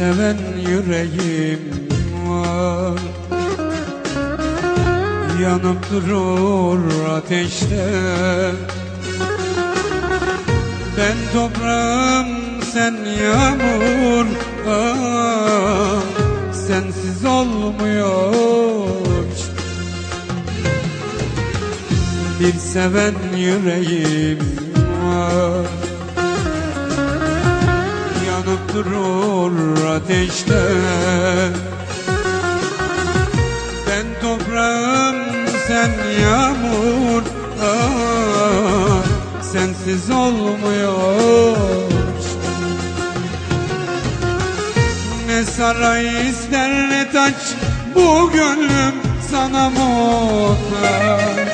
seven yüreğim var. Yanıp durur ateşte. Ben toprağım sen yağmur ah, Sensiz olmuyor. Bir seven yüreğim var durur ateşte. Ben toprağım sen yağmur ah, Sensiz olmuyor. Ne saray ister ne taç Bu gönlüm sana muhtaç.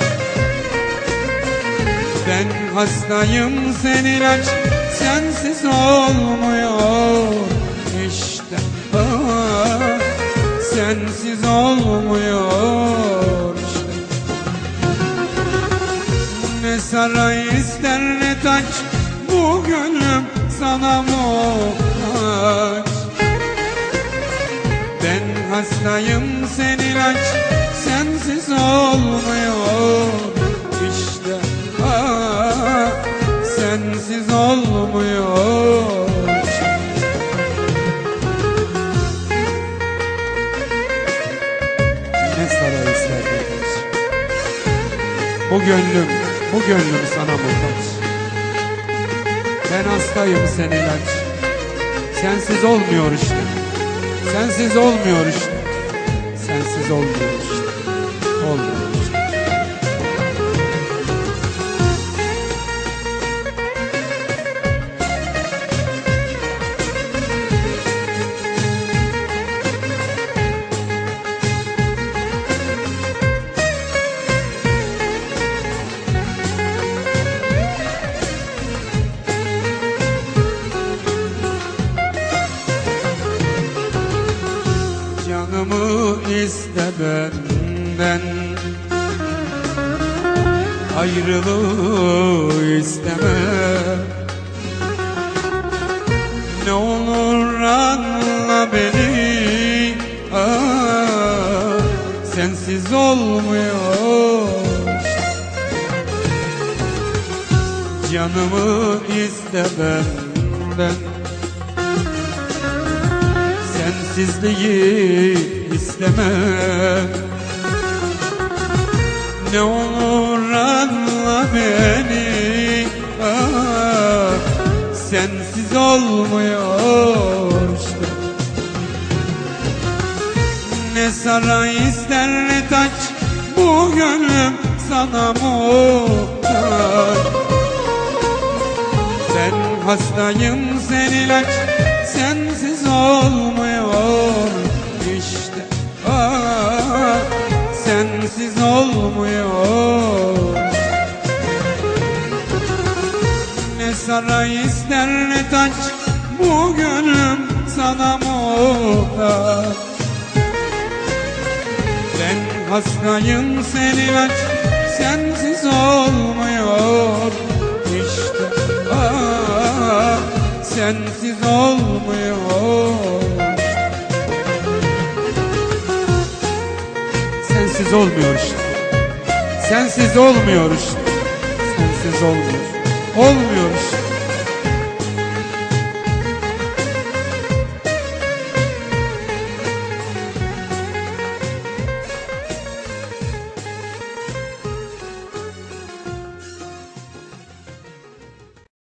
Ben hastayım sen ilaç Sensiz olmuyor işte. Sensiz olmuyor işte. Ne saray ister ne taç Bu gönlüm sana muhtaç. Ben hastayım sen ilaç Sensiz olmuyor Bu gönlüm, bu gönlüm sana muhtaç. Ben hastayım sen ilaç. Sensiz olmuyor işte. Sensiz olmuyor işte. Sensiz olmuyor işte iste benden. Ayrılığı isteme. Ne olur anla beni. Ah, Sensiz olmuyor. Canımı iste benden Sensizliği isteme. Ne olur anla beni. Ah, Sensiz olmuyor işte Ne saray ister ne taç Bu gönlüm sana muhtaç. Ben hastayım sen ilaç Sensiz olmuyor. Ne saray ister ne taç Bu gönlüm sana muhtaç. Ben hastayım sen ilaç Sensiz olmuyor. İşte ah, Sensiz olmuyor. Sensiz olmuyor işte Sensiz olmuyor işte Sensiz olmuyor Olmuyor işte